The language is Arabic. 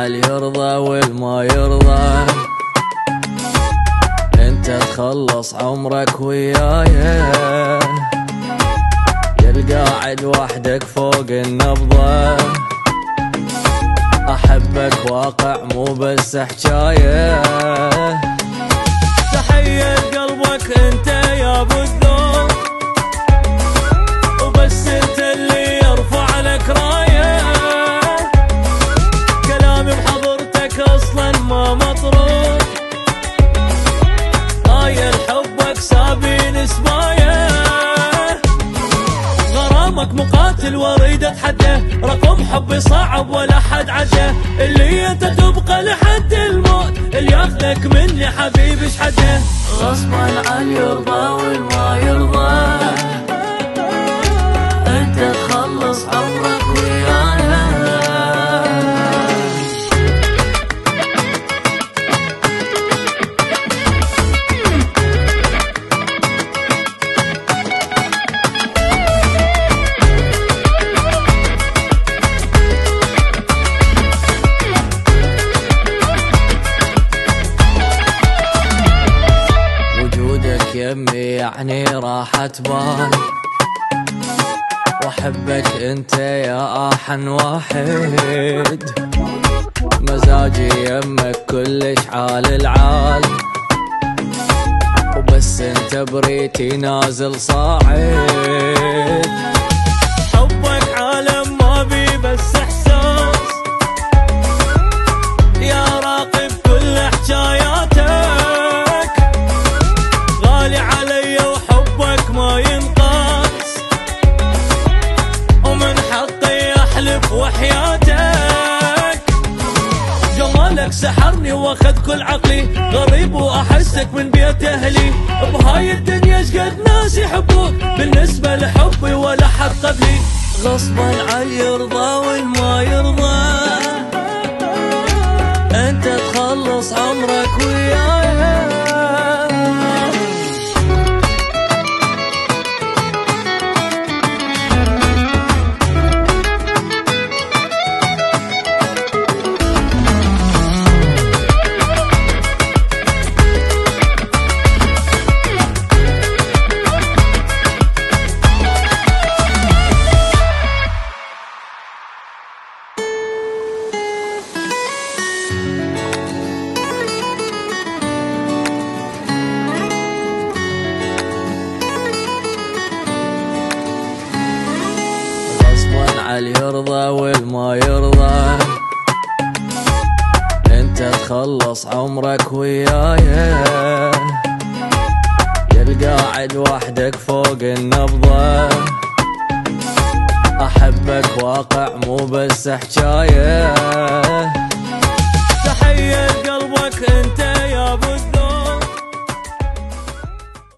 على يرضى والما يرضى. انت تخلص عمرك وياي. يلقاعد وحدك فوق النبضة. أحبك واقع مو بس حجايه تحية قلبك انت يا ابو غرامك مقاتل واريد اتحدى رقم حبي صعب ولا حد عده اللي أنت تبقى لحد الموت. اللي ياخذك مني حبيبي إيش حده غصبا عن يرضى يمي يعني راحة بال. وأحبك أنت يا آحن واحد. مزاجي يمك كلش عال العال. وبس انت بريتي نازل صاعد. جمالك سحرني واخذ كل عقلي. غريب وأحسك من بيت أهلي. بهاي الدنيا إيش قد ناس يحبوك؟ بالنسبة لحبي ولا حد قبلي غصبا عن يرضى والما يرضى. أنت تخلص عمرك وياي. على يرضى والما يرضى. انت تخلص عمرك وياي. يلقاعد وحدك فوق النبضة. أحبك واقع مو بس حجايه